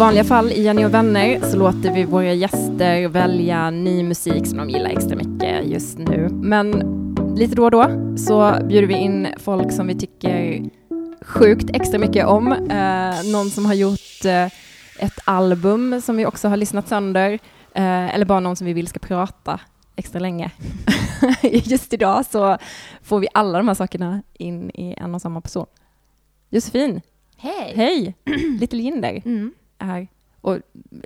Vanliga fall i Jenny och vänner så låter vi våra gäster välja ny musik som de gillar extra mycket just nu. Men lite då och då så bjuder vi in folk som vi tycker sjukt extra mycket om. Eh, någon som har gjort eh, ett album som vi också har lyssnat sönder. Eh, eller bara någon som vi vill ska prata extra länge. Just idag så får vi alla de här sakerna in i en och samma person. Josefin, Hej! hej! Little Jinder Mm. Är och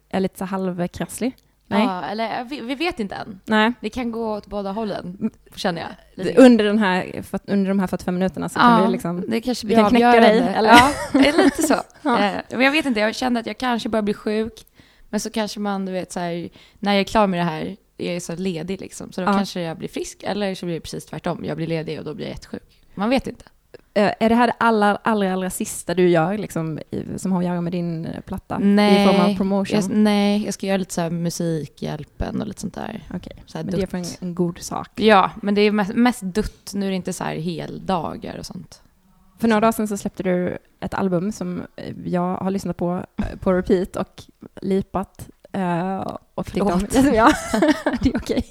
är lite så halvkrasslig. Nej. Ja, eller vi, vi vet inte än. Nej. Det kan gå åt båda hållen, känner jag. Lite. Under, den här, för, under de här 45 minuterna så kan vi liksom... det kanske blir kan knäcka dig, eller? Ja, det är lite så. Ja. Eh, Men jag vet inte, jag kände att jag kanske börjar bli sjuk. Men så kanske man, du vet, så här, när jag är klar med det här, jag är så ledig liksom. Så då Ja. kanske jag blir frisk, eller så blir det precis tvärtom. Jag blir ledig och då blir jag jättesjuk. Man vet inte. Eh, är det här det allra, allra, allra sista du gör liksom, i, som har att göra med din eh, platta? I form av promotion? Jag, nej, jag ska göra lite så här musikhjälpen och lite sånt där. Okej, Så här men det är för en, en god sak. Ja, men det är mest, mest dutt. Nu är det inte så här heldagar och sånt. För några dagar sedan så släppte du ett album som jag har lyssnat på eh, på repeat och lipat eh, och om. Förlåt. Ja, det är okej.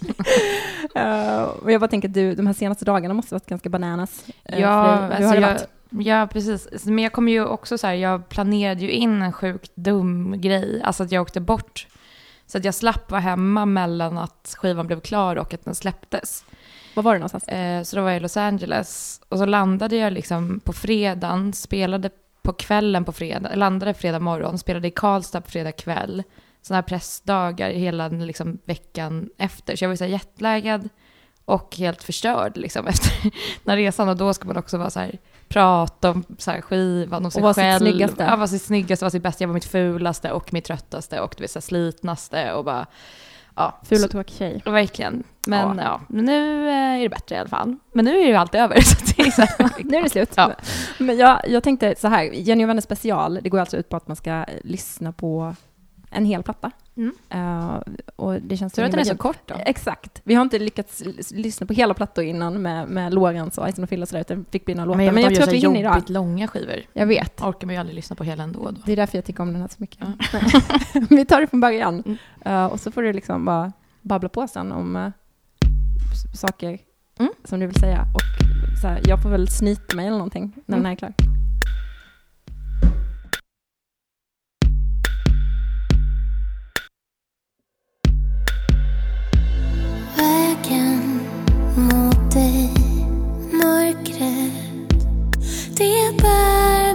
Eh, och jag bara tänker att du, de här senaste dagarna måste ha varit ganska bananas. eh, Ja, alltså har det varit? ja, precis. Men jag kommer ju också så här, jag planerade ju in en sjukt dum grej. Alltså att jag åkte bort. Så att jag slapp vara hemma mellan att skivan blev klar och att den släpptes. Var var du någonstans? Eh, så då var jag i Los Angeles. Och så landade jag liksom på fredagen, spelade på kvällen på fredag, landade fredag morgon, spelade i Karlstad på fredag kväll. Sådana här pressdagar hela liksom, veckan efter. Så jag var så här jetlaggad och helt förstörd liksom, efter den här resan. Och då ska man också vara så här, prata om så här, skivan, om sig vara sitt själv. snyggaste. Ja, vara sitt snyggaste, vara sitt bästa. Jag var mitt fulaste och mitt tröttaste och du vet, så här, slitnaste och bara... Ja, Ful och tråkig tjej. Verkligen. Men Ja. ja, nu eh, är det bättre i alla fall. Men nu är ju allt över. Så det är så Nu är det slut. Ja. Men jag, jag tänkte så här, Jenny och vänner special, det går alltså ut på att man ska eh, lyssna på en hel platta. Mm. Eh, och det känns Tur att den är så kort då. Exakt. Vi har inte lyckats lyssna på hela plattor innan med, med Lorentz och Ison och Phil och sådär, utan fick bli några låtar. Men jag, tror att vi hinner idag. långa skivor. Jag vet. Orkar man ju aldrig lyssna på hela ändå. Då. Det är därför jag tycker om den här så mycket. Ja. vi tar det från början. Mm. Eh, och så får du liksom bara babbla på sen om s- saker Mm. som du vill säga. Och så här, jag får väl snyta mig eller någonting när Mm. den här är klar. Det bär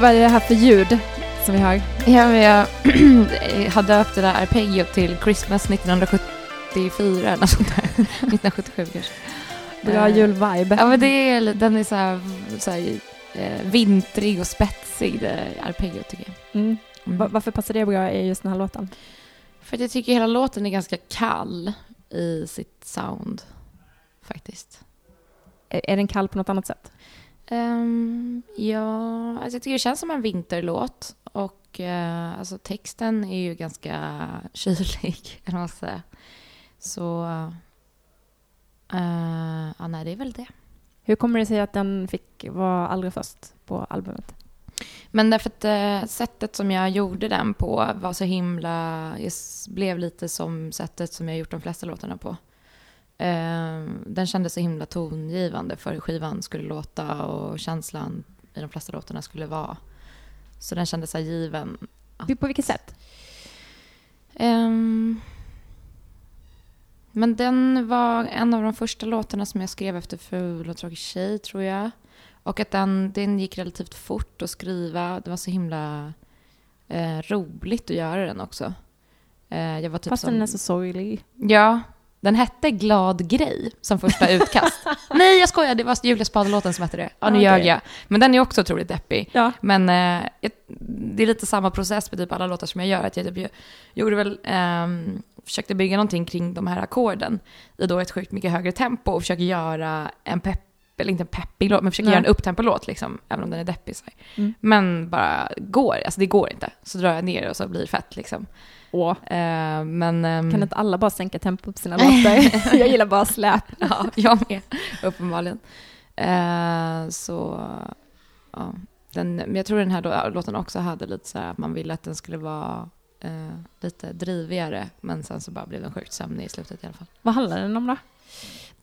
vad är det här för ljud som vi hör? Ja, men jag har döpt det där arpeggio till Christmas 1974 eller något sånt där. 1977 kanske. Bra Eh, julvibe. Ja, men det är, den är så här, så här eh, vintrig och spetsig, det arpeggio tycker jag. Mm. Mm. Va- Varför passar det bra i just den här låten? För att jag tycker hela låten är ganska kall i sitt sound, faktiskt. Är, är den kall på något annat sätt? Ehm, ja, alltså jag tycker det känns som en vinterlåt. Och eh, alltså texten är ju ganska kylig, eller vad säga. Så, eh, ja nej det är väl det. Hur kommer det sig att den fick vara allra först på albumet? Men därför att eh, sättet som jag gjorde den på var så himla, blev lite som sättet som jag gjort de flesta låtarna på. Eh, den kändes så himla tongivande för hur skivan skulle låta och känslan i de flesta låtarna skulle vara. Så den kändes så given. På vilket sätt? Ehm, men den var en av de första låtarna som jag skrev efter Ful och tråkig tjej, tror jag. Och att den, den gick relativt fort att skriva. Det var så himla eh, roligt att göra den också. Eh, jag var typ Fast som... den är så sorglig. Ja, den hette Glad grej som första utkast. Nej, jag skojar. Det var Julia Spade-låten som hette det. Ja, nu Ah, ljög jag. Men den är också otroligt deppig. Ja. Men eh, jag, det är lite samma process med typ alla låtar som jag gör. Att jag typ, gjorde väl, ehm, försökte bygga någonting kring de här ackorden i då ett sjukt mycket högre tempo och försöker göra en pepp, eller inte en peppig låt, men försöker Nej. göra en upptempo-låt liksom, även om den är deppig. Så. Mm. Men bara går, alltså det går inte. Så drar jag ner och så blir det fett liksom. Åh. Eh, men... ehm, Kan inte alla bara sänka tempo på sina låtar? jag gillar bara släp. Ja, jag med, uppenbarligen. Eh, så, ja. Den, men jag tror den här då, låten också hade lite så här att man ville att den skulle vara eh, lite drivigare. Men sen så bara blev den sjukt sömnig i slutet i alla fall. Vad handlar den om då?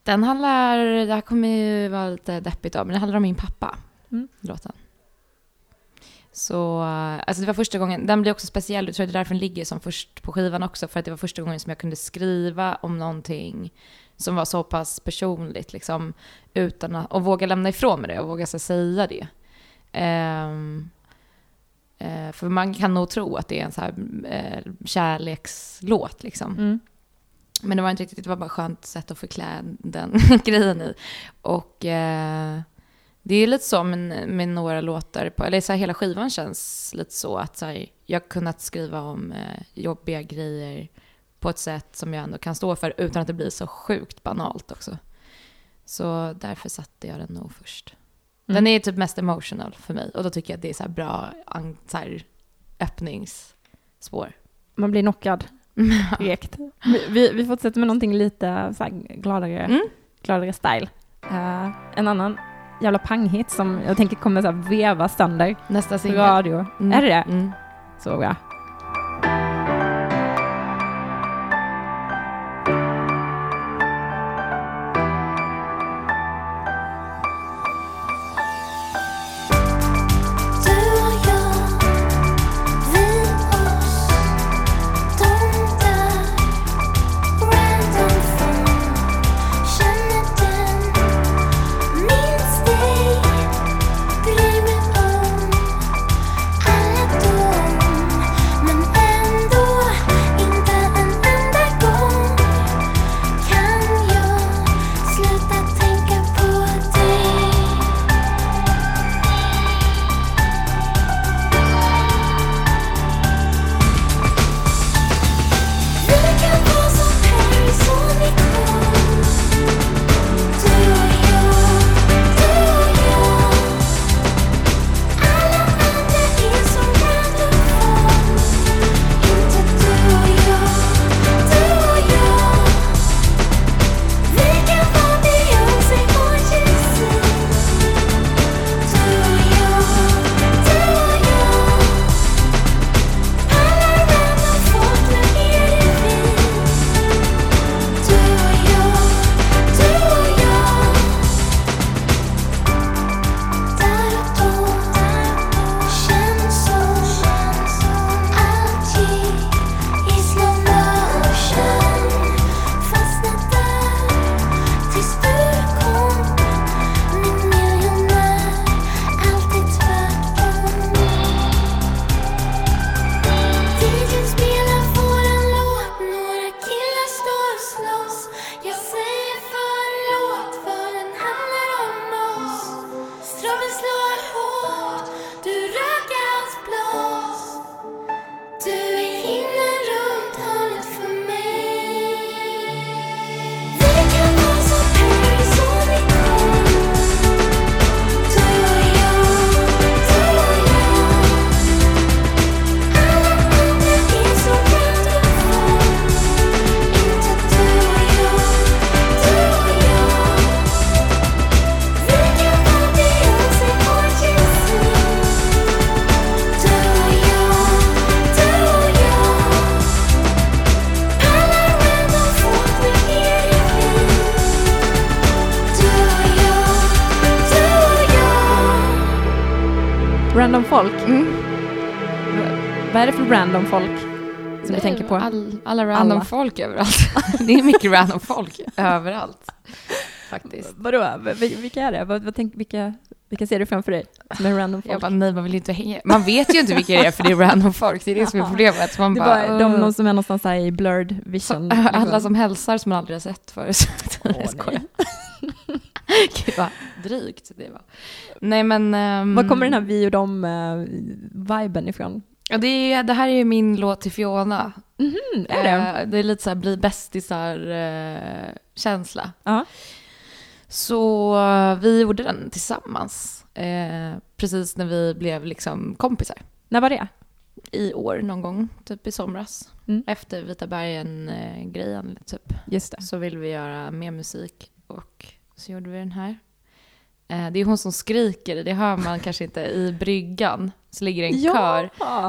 Den handlar, det här kommer ju vara lite deppigt då, men det handlar om min pappa. Mm. Låten. Så, alltså det var första gången, den blir också speciell, jag tror det är därför den ligger som först på skivan också, för att det var första gången som jag kunde skriva om någonting som var så pass personligt, liksom, utan att, och våga lämna ifrån mig det och våga så, säga det. Ehm, eh, för man kan nog tro att det är en så här eh, kärlekslåt, liksom. Mm. Men det var inte riktigt, det var bara ett skönt sätt att förklä den grejen i. Och eh, det är lite så med, med några låtar, på, eller så här, hela skivan känns lite så att så här, jag har kunnat skriva om eh, jobbiga grejer på ett sätt som jag ändå kan stå för utan att det blir så sjukt banalt också. Så därför satte jag den nog först. Mm. Den är typ mest emotional för mig och då tycker jag att det är så här bra så här, öppningsspår. Man blir knockad direkt. Vi, vi, vi fortsätter med någonting lite så här gladare, Mm. gladare style. Eh, en annan jävla panghit som jag tänker kommer så här veva sönder Nästa singel. radio. Mm. Är det det? Mm. Så bra. Random folk som du är tänker på? All, alla random Alla. folk överallt. det är mycket random folk överallt. Faktiskt. Vadå? Vilka är det? Vad, vad tänk, vilka, vilka ser du framför dig som är random folk? Jag bara, nej man vill inte hänga. Man vet ju inte vilka det är för det är random folk. Det är det som är problemet. Man det bara, var de, de som är någonstans här i blurred Så, vision. alla liksom. som hälsar som man aldrig har sett förut. Åh, jag skojar. Gud vad drygt det var. Nej men... ehm, Var kommer den här vi och dem-viben ifrån? Ja, det, är, det här är ju min låt till Fiona. Mm, är det? Eh, det är lite så här bli bästisar-känsla. Ja. Så eh, vi gjorde den tillsammans. Eh, precis när vi blev liksom kompisar. När var det? I år någon gång, typ i somras. Mm. Efter Vita bergen-grejen typ. Just det. Så ville vi göra mer musik och så gjorde vi den här. Eh, det är hon som skriker, det hör man kanske inte i bryggan. Så ligger det en kör.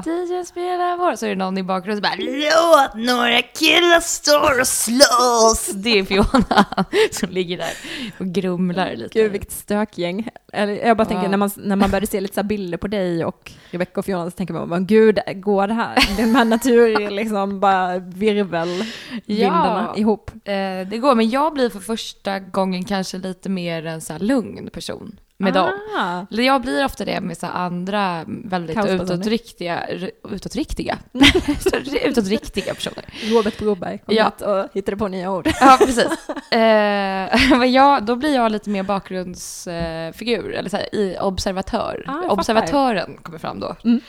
DJ spelar vår. Så är det någon i bakgrunden som bara Låt några killar stå och slåss. Det är Fiona som ligger där och grumlar lite. Gud vilket stökgäng. Eller, jag bara tänker Ja. när, man, när man började se lite så här bilder på dig och Rebecca och Fiona så tänker man bara, gud, går det här, den här natur liksom bara virvelvindarna Ja. ihop? Eh, det går, men jag blir för första gången kanske lite mer en så här lugn person med dem. Ah. Eller Jag blir ofta det med så andra väldigt utåtriktiga, utåtriktiga, utåtriktiga personer. Robert Broberg kom Ja. hit och hittade på nya ord. Ja, precis. Eh, men jag, då blir jag lite mer bakgrundsfigur, figur, eller så här, i observatör. Ah. Observatören kommer fram då. Mm.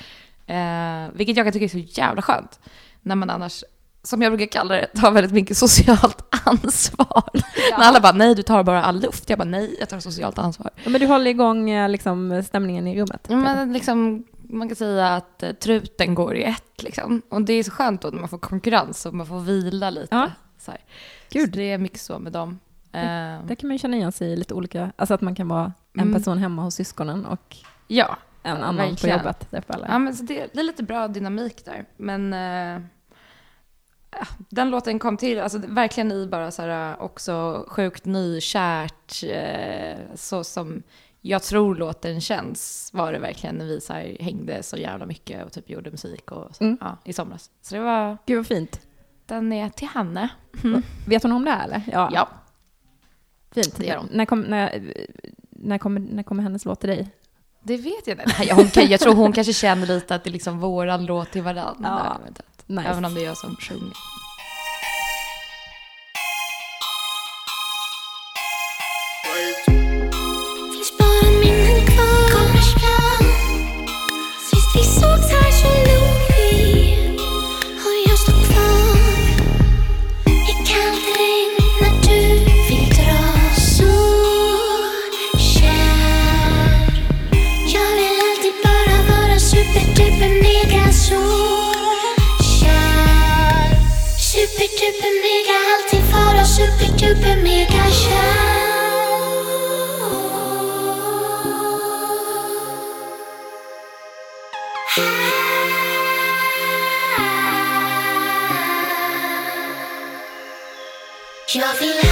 Eh, vilket jag kan tycka är så jävla skönt. När man annars, som jag brukar kalla det, tar väldigt mycket socialt ansvar. När alla bara, nej du tar bara all luft. Jag bara, nej jag tar socialt ansvar. Ja, men du håller igång eh, liksom, stämningen i rummet. Ja, men liksom, man kan säga att eh, truten går i ett. Liksom. Och det är så skönt då när man får konkurrens och man får vila lite. Ja. Så, så det är mycket så med dem. Eh, Där kan man ju känna igen sig i lite olika, alltså att man kan vara en Mm. person hemma hos syskonen och ja, en Ja, annan verkligen. på jobbet. Ja men så det, det är lite bra dynamik där. Men ja, den låten kom till, alltså verkligen i bara så här eh, också sjukt nykärt, eh, så som jag tror låten känns, var det verkligen när vi så här hängde så jävla mycket och typ gjorde musik och så, Mm. ja, i somras. Så det var, Gud vad fint. den är till Hanne. Vet hon om det här eller? Ja. Ja. Fint. det gör hon. När, kom, när, när, kommer, när kommer hennes låt till dig? Det vet jag inte. Hon, kan- jag tror hon kanske känner lite att det är liksom våran låt till varandra. Ja. Nice. Även om det är jag som sjunger. You're feeling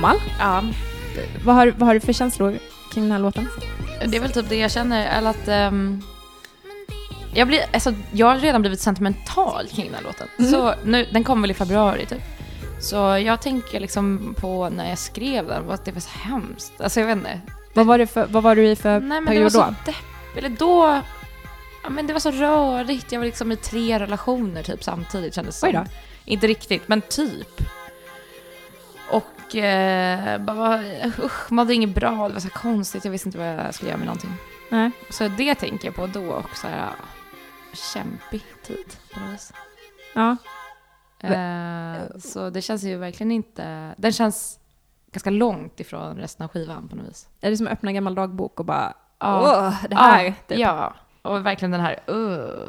gammal. Ja, Vad har, vad har du för känslor kring den här låten? det är väl typ det jag känner, eller att... ehm, jag, blir, alltså, jag har redan blivit sentimental kring den här låten. Mm. Så nu, den kom väl i februari typ. Så jag tänker liksom på när jag skrev den, att det var så hemskt. Alltså jag vet inte. Vad var, det för, vad var du i för Nej men det var period så depp, eller då... Ja men det var så rörigt, jag var liksom i tre relationer typ samtidigt kändes det. Inte riktigt, men typ. Och eh, bara, usch, mådde inget bra, det var så konstigt, jag visste inte vad jag skulle göra med någonting. Nej. Så det tänker jag på då och så här, kämpig tid på något vis. Ja. Eh, så det känns ju verkligen inte, den känns ganska långt ifrån resten av skivan på något vis. Är det som att öppna en gammal dagbok och bara Ja. Åh, det här. Ja, typ. ja, och verkligen den här, uh,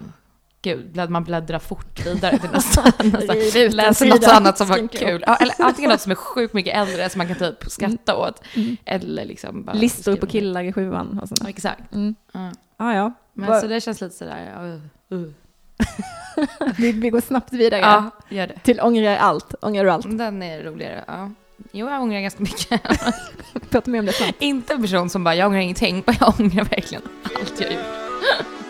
gud, man bläddrar fort vidare till nästa. nästa. Läser något annat som var kul. Ja, eller antingen något som är sjukt mycket äldre som man kan typ skratta åt. Mm. Eller liksom bara... Listor på killar i sjuan och sånt. Ja, exakt. Mm. Ja. Ah, ja, Men Vad- så det känns lite sådär, uh, uh. vi, vi går snabbt vidare Ja, gör det. till ångrar allt. Ångrar du allt? Den är roligare, ja. Jo, jag ångrar ganska mycket. Prata mer om det snart. Inte en person som bara, jag ångrar ingenting, men jag ångrar verkligen allt jag gjort.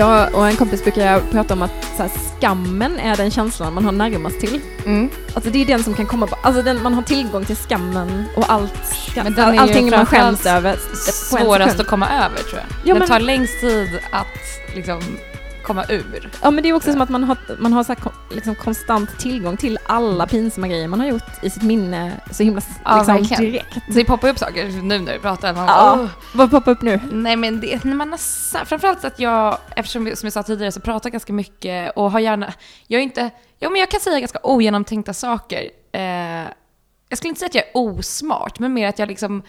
Jag och en kompis brukar prata om att här, skammen är den känslan man har närmast till. Mm. Alltså det är den som kan komma, på- alltså den, man har tillgång till skammen och allt, skam, Men den ju allting man skäms över Svårast att komma över tror jag. Ja, det men- tar längst tid att liksom komma ur. Ja men det är också som att man har, man har så här, liksom, konstant tillgång till alla pinsamma grejer man har gjort i sitt minne så himla Ja, liksom, verkligen. direkt. Det poppar upp saker nu när vi pratar. Man Ja. "Åh." Vad poppar upp nu? Nej men det, när man har, framförallt att jag, eftersom som jag sa tidigare, så pratar ganska mycket och har gärna, jag är inte, ja men jag kan säga ganska ogenomtänkta saker. Eh, jag skulle inte säga att jag är osmart, men mer att jag liksom,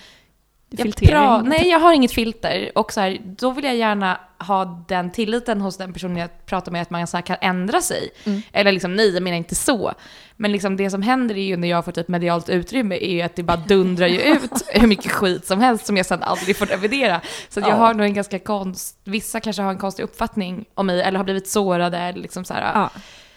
inget. Nej, jag har inget filter. Och så här, då vill jag gärna ha den tilliten hos den personen jag pratar med att man så här kan ändra sig. Mm. Eller liksom, nej, jag menar inte så. Men liksom det som händer är ju när jag får typ medialt utrymme är ju att det bara dundrar ju ut hur mycket skit som helst som jag sen aldrig får revidera. Så jag Ja. har nog en ganska konst... Vissa kanske har en konstig uppfattning om mig eller har blivit sårade eller liksom så här. Ja.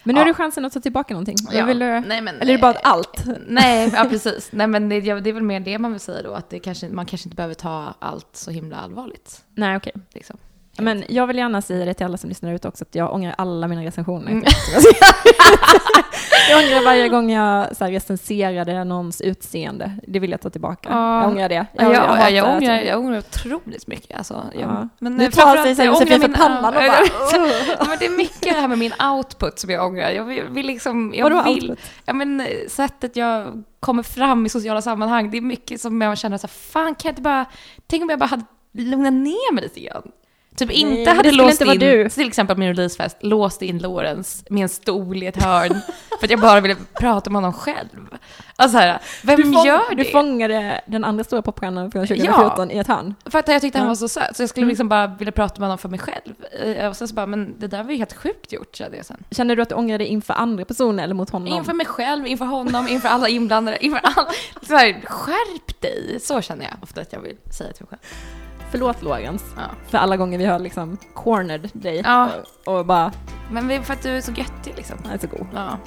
Men nu har du chansen att ta tillbaka någonting. Ja. Vill du, Nej, men, eller är det bara att allt? Nej, ja precis. Nej men det, det är väl mer det man vill säga då, att det kanske, man kanske inte behöver ta allt så himla allvarligt. Nej, okej. Liksom. Men jag vill gärna säga det till alla som lyssnar ut också, att jag ångrar alla mina recensioner. Mm. jag ångrar varje gång jag så här, recenserade någons utseende. Det vill jag ta tillbaka. Ja. Jag ångrar det. Ja, jag, jag, hatar jag, att- ångrar, jag ångrar otroligt mycket. Alltså, jag, Ja. men, Nu eh, tar sig jag Josefin ångrar för pannan och bara... Ja, men det är mycket det här med min output som jag ångrar. Jag vill, vill liksom, jag Vadå vill, output? ja, men, eh, sättet jag kommer fram i sociala sammanhang, det är mycket som jag känner så här, fan kan jag inte bara, tänk om jag bara hade lugnat ner mig lite grann. Typ Nej, inte men hade låst inte in, du. till exempel på min releasefest, låst in Lorentz med en stol i ett hörn för att jag bara ville prata med honom själv. Alltså här, vem Du, fång, gör det? du fångade den andra stora popstjärnan från 2014 i ett hörn. För att jag tyckte han Ja. var så söt, så jag skulle Mm. liksom bara vilja prata med honom för mig själv. Eh, Och sen så bara, men det där var ju helt sjukt gjort, kände jag sen. Känner du att du ångrar dig inför andra personer eller mot honom? Inför mig själv, inför honom, inför alla inblandade, inför alla. Så här, skärp dig! Så känner jag ofta att jag vill säga till mig själv. Förlåt Lorentz, Ja. för alla gånger vi har liksom cornered dig Ja. och, och bara, Men för att du är så göttig liksom. han är så god. Ja.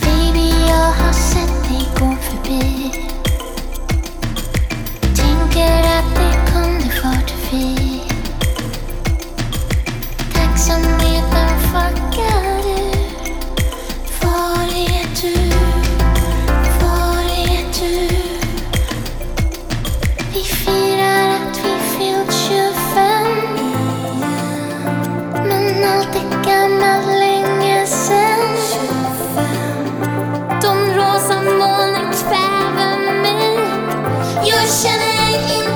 Baby, jag har sett dig gå förbi Tänker att det kunde fart förbi Tacksamheten fuckar känner inte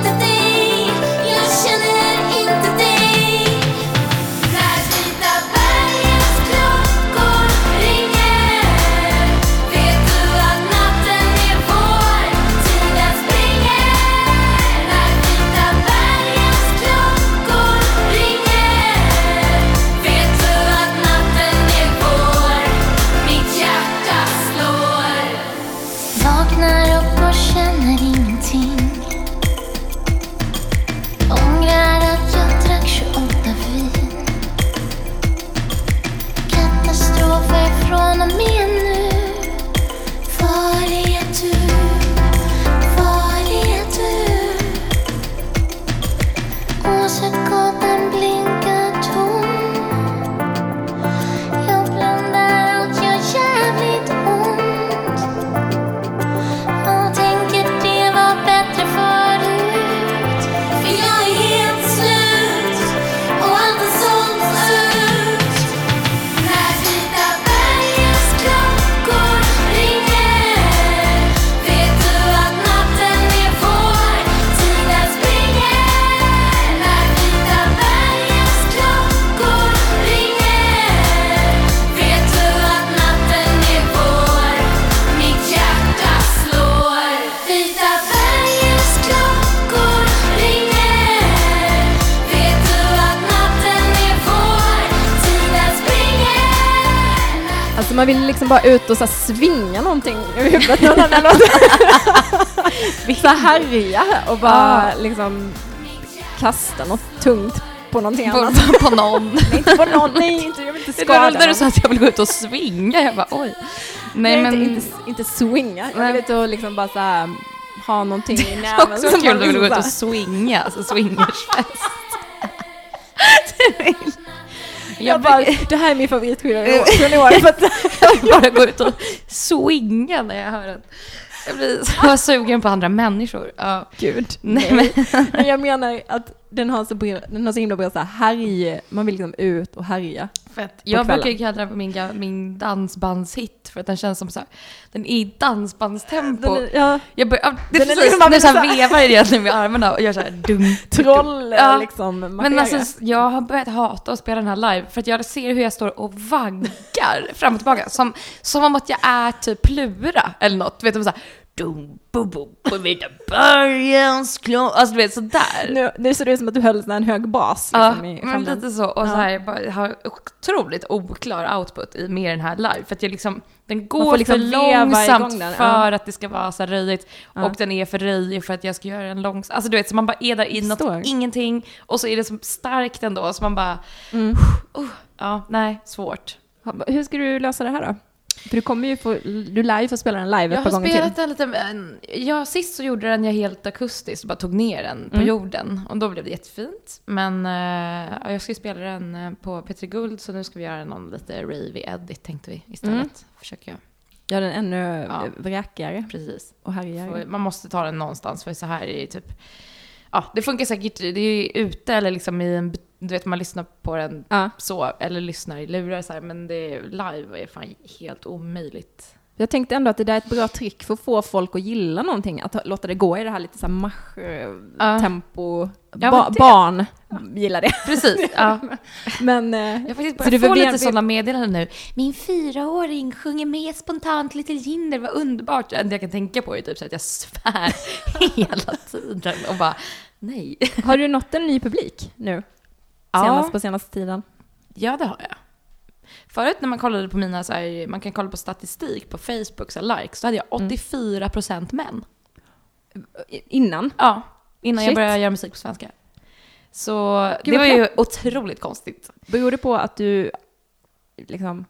bara ut och så svinga någonting i huvudet den här låten. Så härja och bara liksom kasta något tungt på någonting På, annat. på någon. Nej, inte på någon, nej, inte, jag vill inte Det skada var när du någon. sa att jag vill gå ut och svinga. Jag bara oj. Nej, Nej, men... inte, inte, inte swinga. Jag vill ut och liksom bara så här, ha någonting i Det är näven. också kul att du vill gå ut och swinga, alltså swingersfest. Jag bara, det här är min favoritskiva från i år. För att, Jag bara gå ut och swinga när jag hör den. Jag blir så sugen på andra människor. Ja. Gud, Nej, nej. Men jag menar att den har så, bra, den har så himla bra så här härj, man vill liksom ut och härja. Fett. Jag kvällen. brukar kalla den för min, min dansbandshit för att den känns som så här, den är i dansbandstempo. Den är, ja, jag bör, ja, det är Den är precis liksom bara du så här vevar egentligen med armarna och gör så här dum. troll Ja. liksom. Men marschera. alltså, jag har börjat hata att spela den här live för att jag ser hur jag står och vaggar fram och tillbaka. Som, som om att jag är typ Plura eller något. Vet du, så här, dum, bum, bum, på mina börjans klå. Alltså du vet sådär. Nu, nu ser det ut som att du höll en hög bas. Ja, Liksom, i men lite så. Och så Ja. här, bara, har otroligt oklar output i med den här live. För att jag liksom, den går liksom för långsamt den, ja. för att det ska vara så röjigt. Ja. Och den är för röjig för att jag ska göra en långsam. Alltså du vet, så man bara är där i något, ingenting. Och så är det så starkt ändå, så man bara, Mm. uh, ja, nej, svårt. Hur ska du lösa det här då? För du kommer ju få, du lär ju få spela den live Jag ett par har gånger spelat till. den lite, ja, sist så gjorde den jag helt akustiskt och bara tog ner den på Mm. jorden. Och då blev det jättefint. Men ja, jag ska ju spela den eh, på Petri Guld, så nu ska vi göra någon lite ravey edit tänkte vi istället. Mm. Försöker jag. Gör den ännu Ja. vräkigare Precis. och härjigare. Man måste ta den någonstans, för så här är det typ... Ja, det funkar säkert, det är ju ute eller liksom i en... Du vet, man lyssnar på den Ja. så, eller lyssnar i lurar så här, men det live är fan helt omöjligt. Jag tänkte ändå att det där är ett bra trick för att få folk att gilla någonting. Att låta det gå i det här lite så här marsch-tempo. Ja, ba- barn gillar det. Precis, ja. Men... eh, Jag faktiskt Så du börjat få lite sådana meddelanden nu. Min fyraåring sjunger med spontant Little Jinder, vad underbart. Det enda jag kan tänka på är typ så att jag svär hela tiden och bara nej. Har du nått en ny publik nu? Ja. Senast på senaste tiden? Ja, det har jag. Förut när man kollade på mina, så här, man kan kolla på statistik på Facebook, så här, likes, så hade jag 84% män. I- Innan? Ja, innan jag Shit. började göra musik på svenska. Så Gud, det var ju otroligt konstigt. Beror det på att du liksom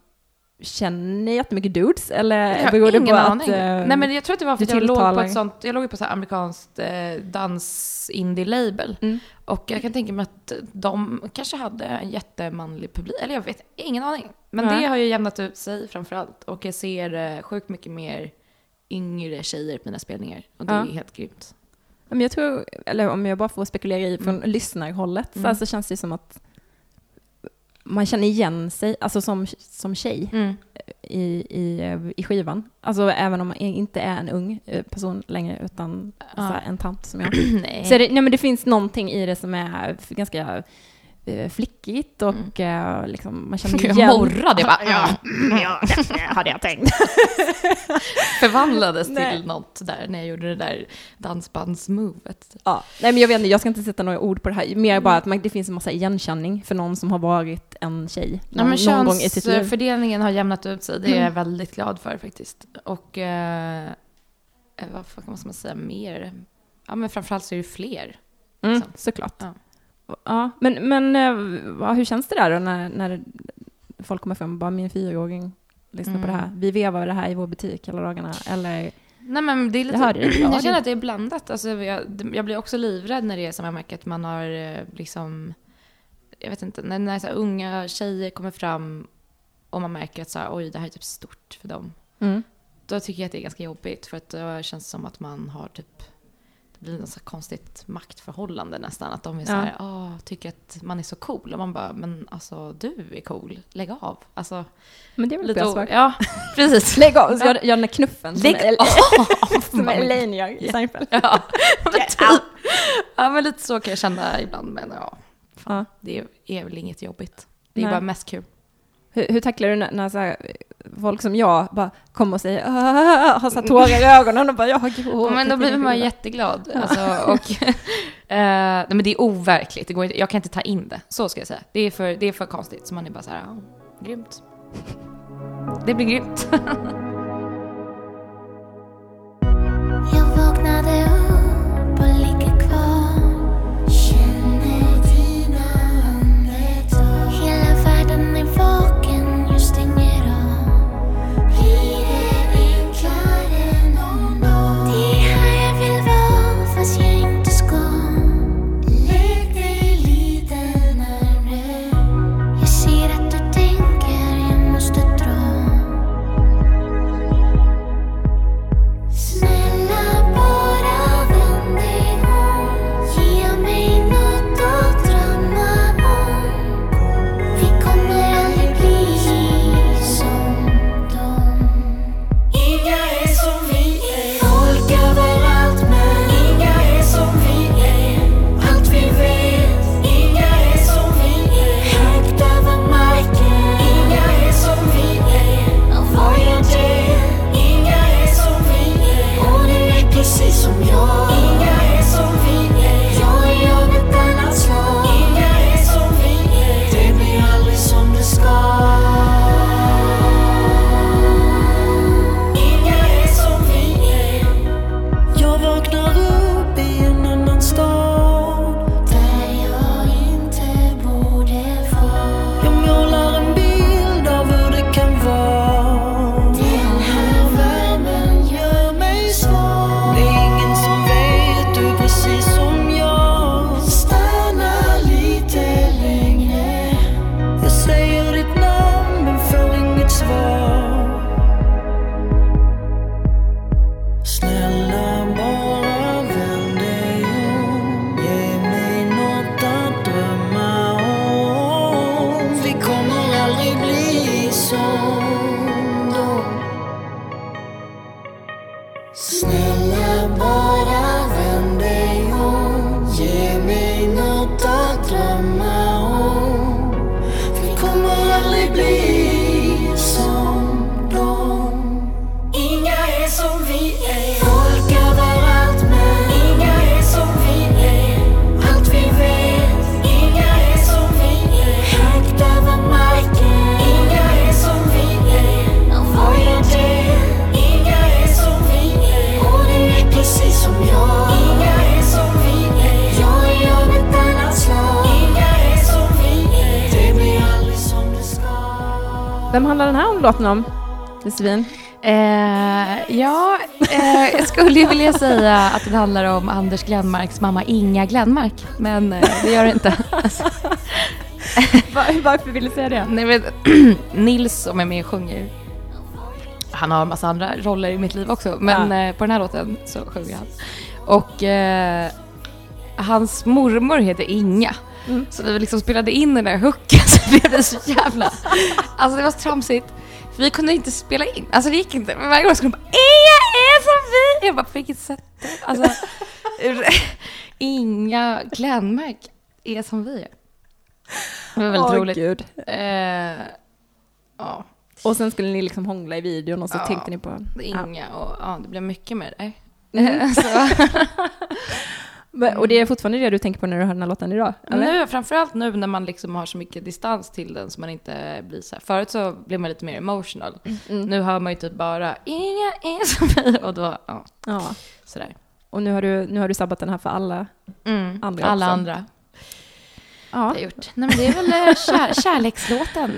känner jättemycket dudes? Eller beror det ingen på aning. att... eh, Nej men jag tror att det var för att jag låg på ett sånt, jag låg på så här amerikanskt eh, dans-indie-label. Mm. Och jag kan tänka mig att de kanske hade en jättemanlig publik, eller jag vet, ingen aning. Men Nej. det har ju jämnat ut sig framförallt. Och jag ser eh, sjukt mycket mer yngre tjejer på mina spelningar. Och det Ja. är helt grymt. Men jag tror, eller om jag bara får spekulera i från lyssnarhållet, Mm. så, så känns det som att man känner igen sig, alltså som, som tjej Mm. i, i, i skivan. Alltså även om man inte är en ung eh, person längre, utan Ja. en tant som jag. Nej. Så det, nej, men det finns någonting i det som är ganska flickigt och eh, liksom, man känner igen... jag morrade, jag bara, ja, ja, det hade jag tänkt. förvandlades Nej. till något där när jag gjorde det där dansbandsmovet. Ja, nej men jag vet inte, jag ska inte sätta några ord på det här. Mer bara att man, det finns en massa igenkänning för någon som har varit en tjej Ja, någon, men någon gång i sitt liv. könsfördelningen har jämnat ut sig. Det är jag Mm. väldigt glad för faktiskt. Och eh, eh, vad kan man säga mer? Ja, men framförallt så är det fler. Mm, liksom. såklart. Ja. Ja. men men eh, ja, hur känns det där då när, när folk kommer fram och bara min fyraåring lyssnar på Mm. det här. Vi vevar det här i vår butik hela dagarna. Eller, Nej men det är lite, Jag det jag känner att det är blandat. Alltså, jag, jag blir också livrädd när det är som jag märker att man har eh, liksom, jag vet inte, när, när så unga tjejer kommer fram och man märker att så här, oj det här är typ stort för dem. mm. Då tycker jag att det är ganska jobbigt för att då känns det som att man har typ det blir något så konstigt maktförhållande nästan. Att de är så Ja. här, åh, tycker att man är så cool. Och man bara, men alltså du är cool, lägg av. Alltså, Men det är väl lite svar. Ja, precis. Lägg av, så gör, gör den där knuffen som, Lägg av! som Elaine gör i Seinfeld. Ja, men typ. ja, men lite så kan jag känna ibland. Men ja, fan, Ja. det är väl inget jobbigt. Det är Nej. bara mest kul. Hur, hur tacklar du när, när så här, folk som jag bara kommer och säger har så tårar i ögonen och bara jag har Ja, men då blir man jätteglad. Alltså, och, eh, nej, men det är overkligt. Det går inte, jag kan inte ta in det. Så ska jag säga. Det är för, det är för konstigt. Så man är bara så här, ja, grymt. Det blir grymt. love. Josefin? Eh, ja, eh, jag skulle vilja säga att det handlar om Anders Glenmarks mamma Inga Glenmark, men eh, det gör det inte. Var, varför vill du säga det? Nej, men, Nils som är med och sjunger, han har en massa andra roller i mitt liv också, men eh, på den här låten så sjunger han. Och eh, hans mormor heter Inga. Mm. Så när vi liksom spelade in den där hooken så blev det så jävla... Alltså det var så tramsigt. Vi kunde inte spela in. Alltså det gick inte. Men varje gång skulle de bara Inga är som vi! Jag bara på vilket sätt då? Alltså Inga Glenmark är som vi är. Det var väldigt Åh, roligt. Gud. Eh, ja, Och sen skulle ni liksom hångla i videon och så Ja. tänkte ni på... Inga och ja, det blev mycket med det där. Mm. Så, Men- Och det är fortfarande det du tänker på när du hör den här låten idag? Eller? nu, framförallt nu när man liksom har så mycket distans till den så man inte blir så här. Förut så blev man lite mer emotional. Mm. Nu hör man ju typ bara Inga är som vi och då, ja, Ja. sådär. Och nu har, du, nu har du sabbat den här för alla. Mm. Andra Alla också. andra Ja. jag gjort. Nej men det är väl eh, kär, kärlekslåten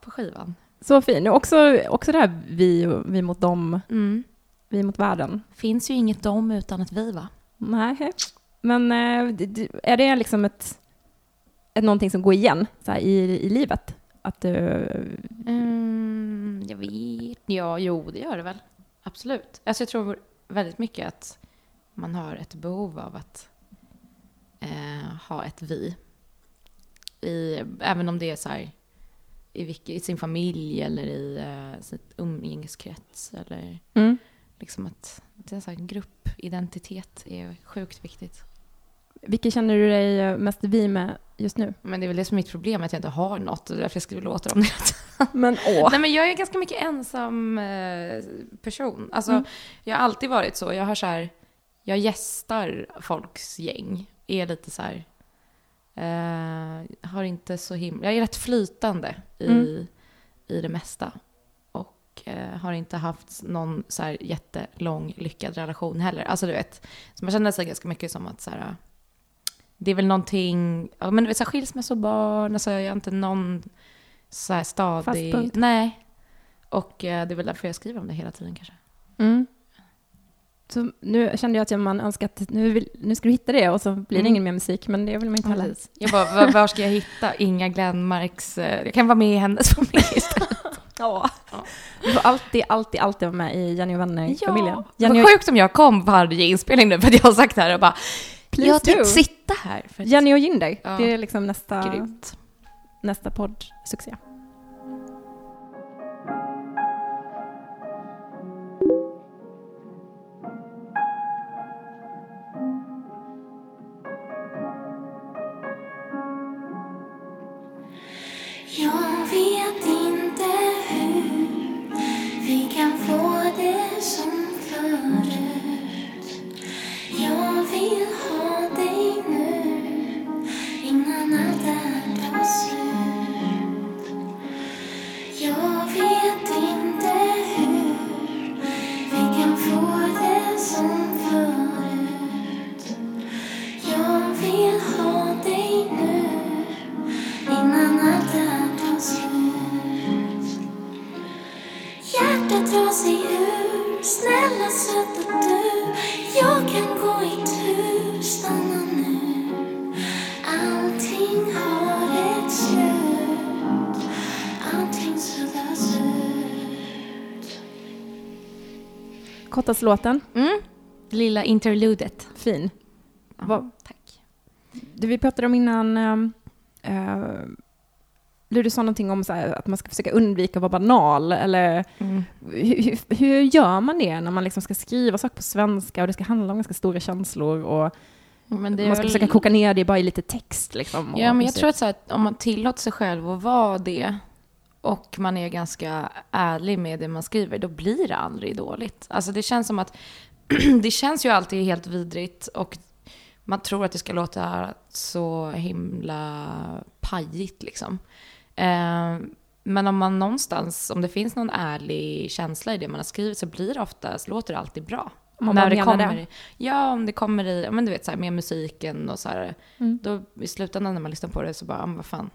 på skivan. Så fin. Och också, också det här vi, vi mot dem, Mm. vi mot världen. Finns ju inget dom utan ett vi va? Nej. Men eh, är det liksom ett, ett någonting som går igen så i, i livet? Att du... Mm, jag vet. Ja, jo, det gör det väl. Absolut. Alltså jag tror väldigt mycket att man har ett behov av att eh, ha ett vi. I, även om det är så här i, vilk- i sin familj eller i eh, sitt umgängeskrets. Eller Mm. Liksom att, att en sån här gruppidentitet är sjukt viktigt. Vilka känner du dig eh, mest vi med just nu? Men det är väl det som är mitt problem, att jag inte har något. Det är därför jag skriver låtar om det. Men åh! Nej men jag är ganska mycket ensam eh, person. Alltså Mm. jag har alltid varit så. Jag har så här, jag gästar folks gäng. Är lite så här, eh, har inte så himla, jag är rätt flytande i, Mm. i det mesta. Och eh, har inte haft någon så här jättelång lyckad relation heller. Alltså du vet, så man känner sig ganska mycket som att så här, det är väl någonting, ja men du vet så här, skilsmässobarn, alltså jag har inte någon så här stadig... Fast punkt. Nej. Och eh, det är väl därför jag skriver om det hela tiden kanske. Mm. Så nu kände jag att jag- man önskar att nu, vill, nu ska du hitta det och så blir det Mm. ingen mer musik, men det vill man inte heller. Jag bara, var, var ska jag hitta Inga Glenmarks... eh, Jag kan vara med i hennes familj istället. Ja. Ja. Du får alltid, alltid, alltid vara med i Jenny och vänner-familjen. Ja, Jenny, vad sjukt om jag kom varje inspelning nu för att jag har sagt det här och bara Please Jag tänkte do. sitta här. För att, Jenny och Jinder, Ja. det är liksom nästa, Grymt. nästa poddsuccé. Kortaste låten, Mm. Lilla interludet. fin. Vad- Tack. Du, vi pratade om innan, ehm, eh, du sa någonting om här, att man ska försöka undvika att vara banal, eller Mm. hur, hur, gör man det när man liksom ska skriva saker på svenska och det ska handla om ganska stora känslor och man ska väl- försöka koka ner det bara i lite text liksom? Ja, men jag musik. tror att, här, om man tillåter sig själv att vara det och man är ganska ärlig med det man skriver, då blir det aldrig dåligt. Alltså det känns som att det känns ju alltid helt vidrigt och man tror att det ska låta så himla pajigt liksom. Eh, men om man någonstans, om det finns någon ärlig känsla i det man har skrivit så blir det oftast, låter det alltid bra. Om man bara det kommer, det. i- Ja, om det kommer i, men du vet så här, med musiken och så här. Mm. Då i slutändan när man lyssnar på det så bara, men vad fan.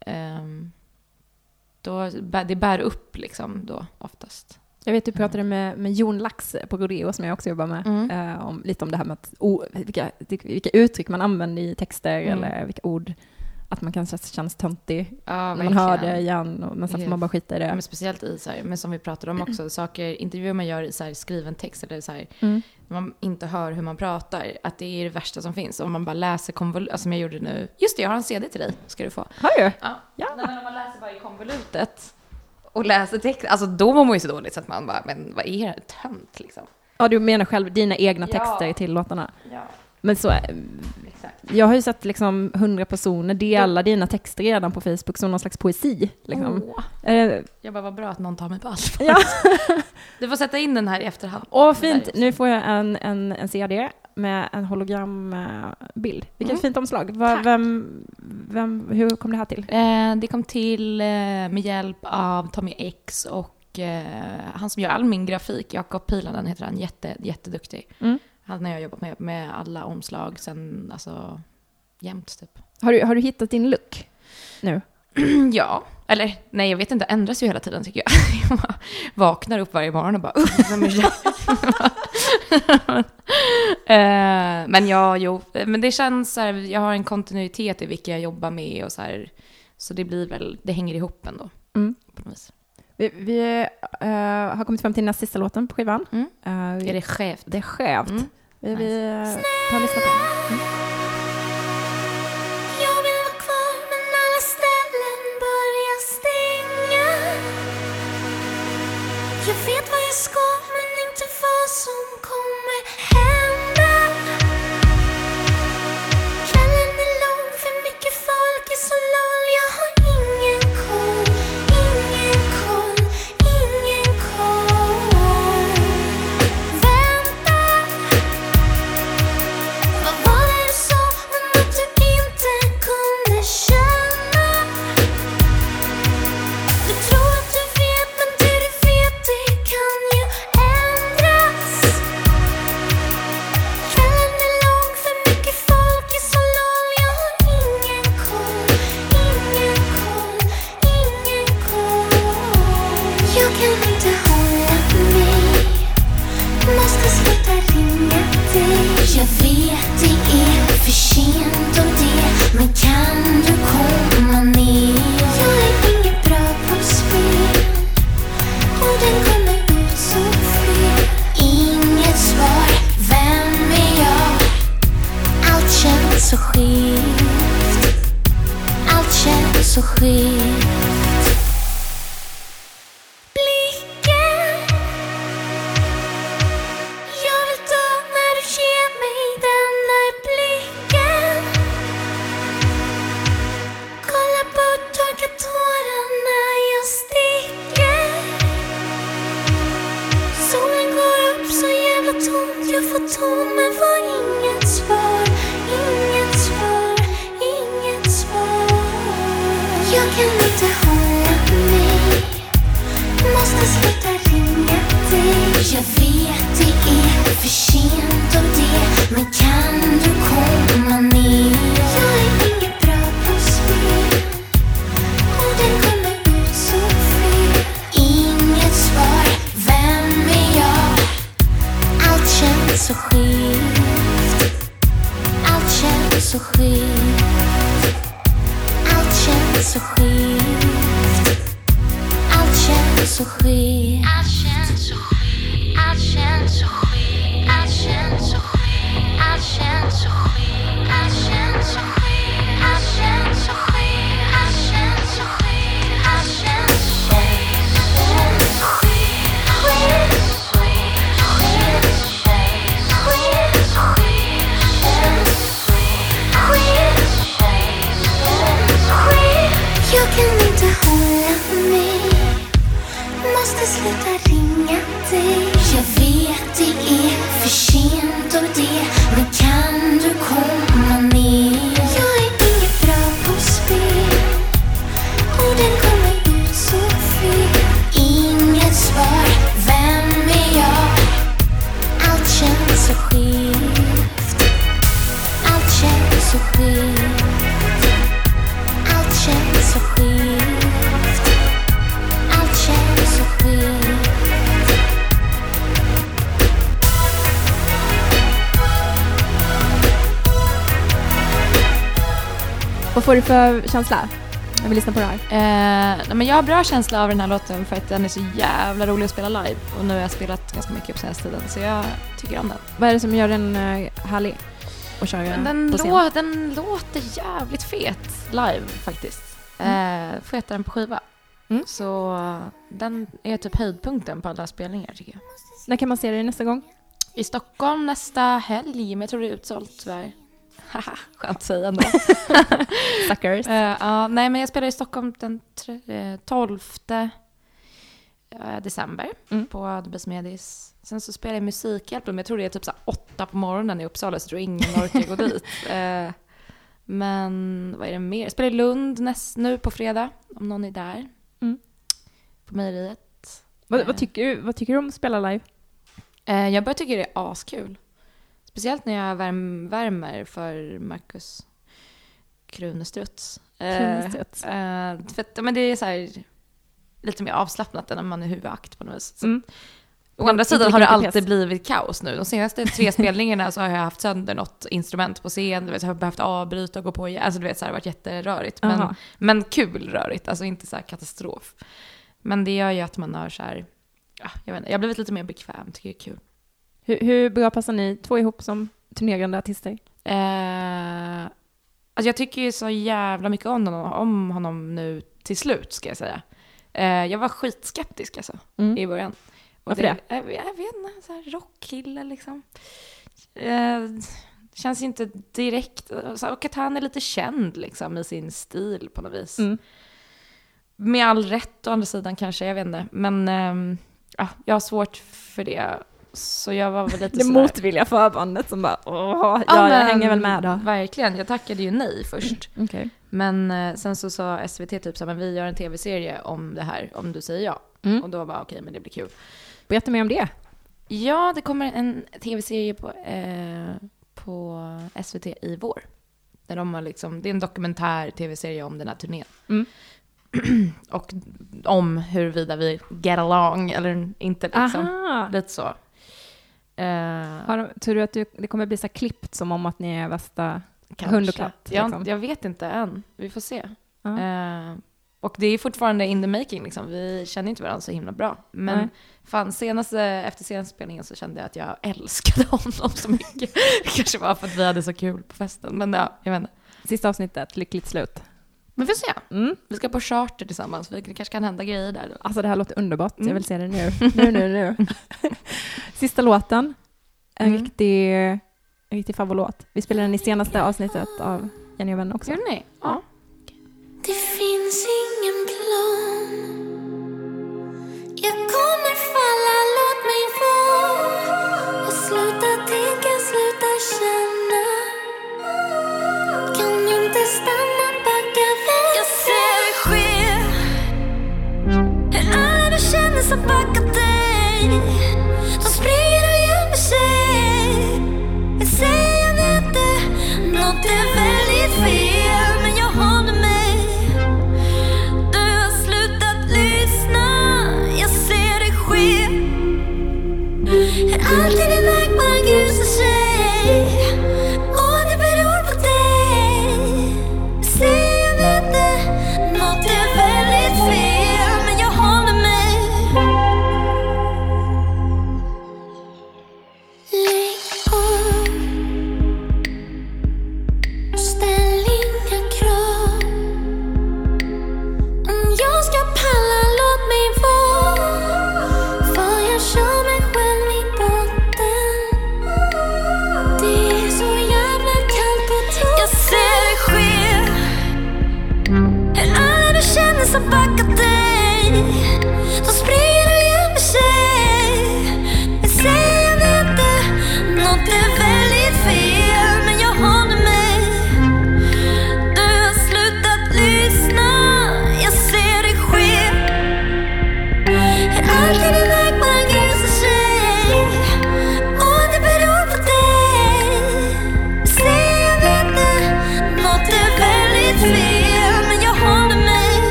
Ehm, då, det bär upp liksom då oftast. Jag vet du pratade med, med Jon Lax på Rodeo som jag också jobbar med, Mm. eh, om, lite om det här med att, o, vilka, vilka uttryck man använder i texter Mm. eller vilka ord, att man kanske känns töntig Ja, när man hör det igen, och, men sen får man bara skita i det. Men speciellt i så här, men som vi pratade om också, saker, intervjuer man gör i så här, skriven text eller så här, Mm. man inte hör hur man pratar, att det är det värsta som finns. Om man bara läser konvolut, alltså som jag gjorde nu. Just det, jag har en CD till dig, ska du få. Har du? Ja. Ja. Om man läser bara i konvolutet och läser texten, alltså då mår man ju så dåligt så att man bara, men vad är det? Tönt liksom. Ja, du menar själv dina egna Ja. texter till låtarna. Ja, Men så. Jag har ju sett liksom hundra personer dela dina texter redan på Facebook som någon slags poesi. Liksom. Eh, Jag bara, vad bra att någon tar mig på allvar. ja. Du får sätta in den här i efterhand. Åh, fint! Nu får jag en, en, en CD med en hologrambild. Vilket Mm. fint omslag. Va, Tack. vem, vem, hur kom det här till? Eh, det kom till eh, med hjälp av Tommy X och eh, han som gör all min grafik, Jakob Pilanen heter han, jätte, jätteduktig. Mm. Han har jag jobbat med, med alla omslag sen, alltså, jämt typ. Har du, har du hittat din look nu? ja, eller nej jag vet inte, ändras ju hela tiden tycker jag. jag vaknar upp varje morgon och bara, uh, vem är? Eh, men ja, jo, men det känns så här, jag har en kontinuitet i vilka jag jobbar med och så här, så det blir väl, det hänger ihop ändå Mm. på något vis. Vi, vi eh, har kommit fram till näst sista låten på skivan. Mm. Eh, Är det skevt? det är skevt. Mm. Vi, vi eh, tar och lyssnar på den. Jag känns så skevt Allt känns så skevt allt känns så skevt Allt känns just look at Vad får du för känsla när vi lyssnar på det här? Eh, nej, men jag har bra känsla av den här låten för att den är så jävla rolig att spela live. Och nu har jag spelat ganska mycket på senaste tiden så jag tycker om den. Vad är det som gör den eh, härlig att köra Men den, på scen? lå- den låter jävligt fet live faktiskt. Eh, fetare än på skiva. Mm. Så den är typ höjdpunkten på alla spelningar tycker jag. När kan man se dig nästa gång? I Stockholm nästa helg, men jag tror det är utsålt tyvärr. Haha, skönt att säga ändå. Suckers. Eh, ja, nej, men jag spelar i Stockholm den tre- eh, 12 eh, december Mm. på Adbes Medis. Sen så spelar jag Musikhjälpen, men jag tror det är typ så åtta på morgonen i Uppsala, så jag tror ingen orkar gå dit. Eh, men vad är det mer? Jag spelar i Lund näst, nu på fredag, om någon är där. Mm. På mejeriet. vad, vad, tycker du, vad tycker du om att spela live? Jag börjar tycka det är askul. Speciellt när jag värm, värmer för Marcus Krunestruts. Eh, Krunestruts. eh, för att, men det är så här, lite mer avslappnat än när man är huvudakt på något vis. Mm. Å andra sidan har det alltid blivit kaos nu. De senaste tre spelningarna så har jag haft sönder något instrument på scen. Du vet, jag har behövt avbryta och gå på igen. Alltså du vet, så här, det har varit jätterörigt. Men, Aha. men kul rörigt, alltså inte så här katastrof. Men det gör ju att man har så här, ja, jag vet inte, jag har blivit lite mer bekväm, tycker det är kul. Hur, hur bra passar ni två ihop som turnerande artister? Eh, alltså jag tycker ju så jävla mycket om honom, om honom nu till slut, ska jag säga. Eh, jag var skitskeptisk alltså, Mm. i början. Och Varför det? Jag, jag vet inte, så här rockkille liksom. Eh, känns inte direkt, och att han är lite känd liksom i sin stil på något vis. Mm. Med all rätt å andra sidan kanske, jag vet inte. Men ja, jag har svårt för det. Så jag var väl lite Det sådär- motvilliga förbandet som bara åh, ja, Ja, jag hänger väl med då. Verkligen, jag tackade ju nej först. Okej. Men eh, sen så sa SVT typ så här, men vi gör en tv-serie om det här, om du säger ja. Mm. Och då var okej, men det blir kul. Berätta mer om det. Ja, det kommer en tv-serie på, eh, på SVT i vår. Där de har liksom, det är en dokumentär tv-serie om den här turnén. Mm. och om huruvida vi get along eller inte liksom. Aha. Lite så. Eh, Har de, tror du att du, det kommer bli så klippt som om att ni är värsta... kanske. hund och katt, Jag, liksom. jag vet inte än. Vi får se. Ja. Eh, och det är fortfarande in the making liksom. Vi känner inte varandra så himla bra. Men Nej. fan, senaste, efter senaste spelningen så kände jag att jag älskade honom så mycket. Det kanske var för att vi hade så kul på festen. Men ja, jag vet inte. Sista avsnittet, lyckligt slut. Men vi får se. Mm. Vi ska på charter tillsammans. Vi- Det kanske kan hända grejer där. Alltså det här låter underbart. Mm. Jag vill se det nu. Nu, nu, nu. Sista låten. En Mm. riktig, en riktig favoritlåt. Vi spelade den i senaste avsnittet av Jenny och vänner också. Gjorde ni? Ja. Det finns ingen plan Jag kommer falla, låt mig vara Och sluta tänka, sluta känna som backat dig. De springer och gömmer sig. Jag säger jag vet det Något är väldigt fel. Men jag håller mig. Du har slutat lyssna. Jag ser det ske. Hur allt i din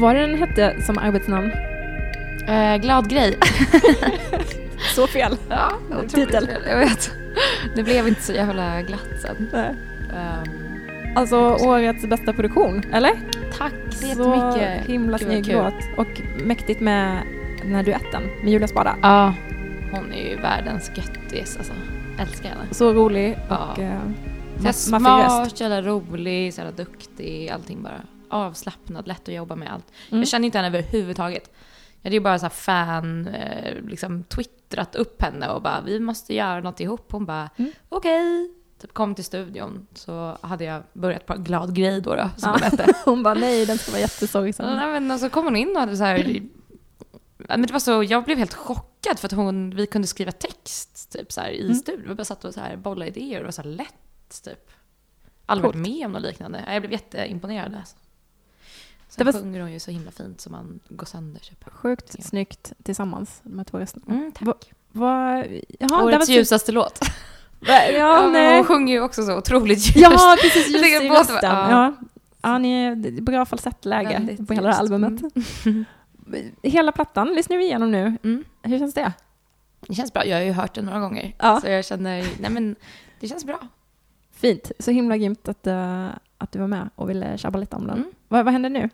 Vad var det den hette som arbetsnamn? Eh, glad grej. Så fel. Ja, Titel. Jag vet. Det blev inte så jävla glatt sen. Ehm, Alltså årets bästa produktion, eller? tack så Så jättemycket. himla Gud, vad snygg låt. Och mäktigt med den här duetten med Julia Spada. Ja, hon är ju världens göttis alltså. Älskar henne. Så rolig Ja. och eh, Så här ma- maffig röst. smart, så jävla rolig, så jävla duktig, allting bara. Avslappnad, lätt att jobba med allt. Mm. Jag känner inte henne överhuvudtaget. Jag hade ju bara så här fan, eh, liksom twittrat upp henne och bara vi måste göra något ihop. Hon bara Mm. okej. Typ kom till studion så hade jag börjat på glad grej då, då som Ja. hon hette. Hon bara nej, den ska vara jättesorgsen. Nej, men så kom hon in och hade så här... Men det var så, jag blev helt chockad för att hon, vi kunde skriva text typ så här, i Mm. studion. Vi bara satt och så här, bollade idéer och det var så lätt. Typ. Aldrig varit med om något liknande. Jag blev jätteimponerad. Alltså. Det Sen var- sjunger hon ju så himla fint som man går sönder. Typ. Sjukt Ja. snyggt tillsammans, de här två rösterna. Mm, tack. Va- Vad... Jaha, det Årets var ljusaste låt. Va- Ja, nej. Hon sjunger ju också så otroligt ljust. Ja, precis. Tänker i rösten. ja. Ja. Ja, ni är det bra falsettläge på hela det här albumet. Mm. Hela plattan lyssnar vi igenom nu. Mm. Hur känns det? Det känns bra. Jag har ju hört den några gånger. Ja. Så jag känner, nej men det känns bra. Fint. Så himla grymt att, eh, att du var med och ville tjabba lite om den. Mm. Vad, vad händer nu?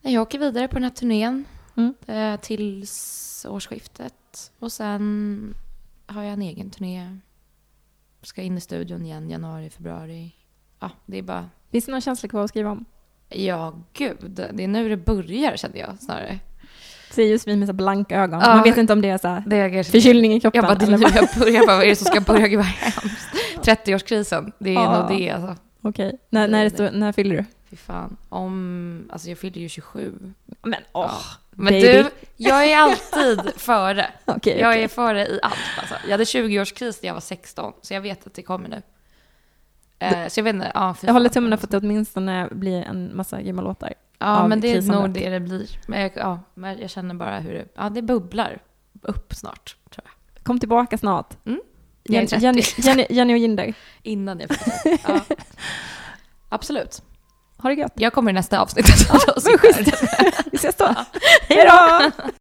Jag åker vidare på den här turnén Mm. eh, tills årsskiftet. Och sen har jag en egen turné. Ska in i studion igen januari, februari. Ja, det är bara... Finns det några känslor kvar att skriva om? Ja, gud. Det är nu det börjar känner jag snarare. Säger Josefin med så blanka ögon. Ja. Man vet inte om det är så Det är kanske... förkylning i kroppen. Jag bara, det är nu jag börjar. Bara, vad är det som ska börja? Gud vad hemskt. 30-årskrisen. Det är Ja. nog det alltså. Okej. När, när, är det stå- när fyller du? Fy fan. Om... Alltså jag fyller ju 27. Men Ja. åh. Men baby. du, jag är alltid före. Okej, Jag okej. är före i allt. Alltså. Jag hade 20-årskris när jag var 16, så jag vet att det kommer nu. Eh, så jag vet inte, ja, Jag håller tummarna för att det åtminstone blir en massa grymma låtar. Ja, men det är nog det det blir. Men jag, ja, men jag känner bara hur det, ja, det bubblar upp snart, tror jag. Kom tillbaka snart. Mm. Jenny, 30. Jenny, Jenny, Jenny och Jinder. Innan jag fyller ja. Absolut. Ha det gött. Jag kommer i nästa avsnitt. men schysst. Vi ses då. Hej då!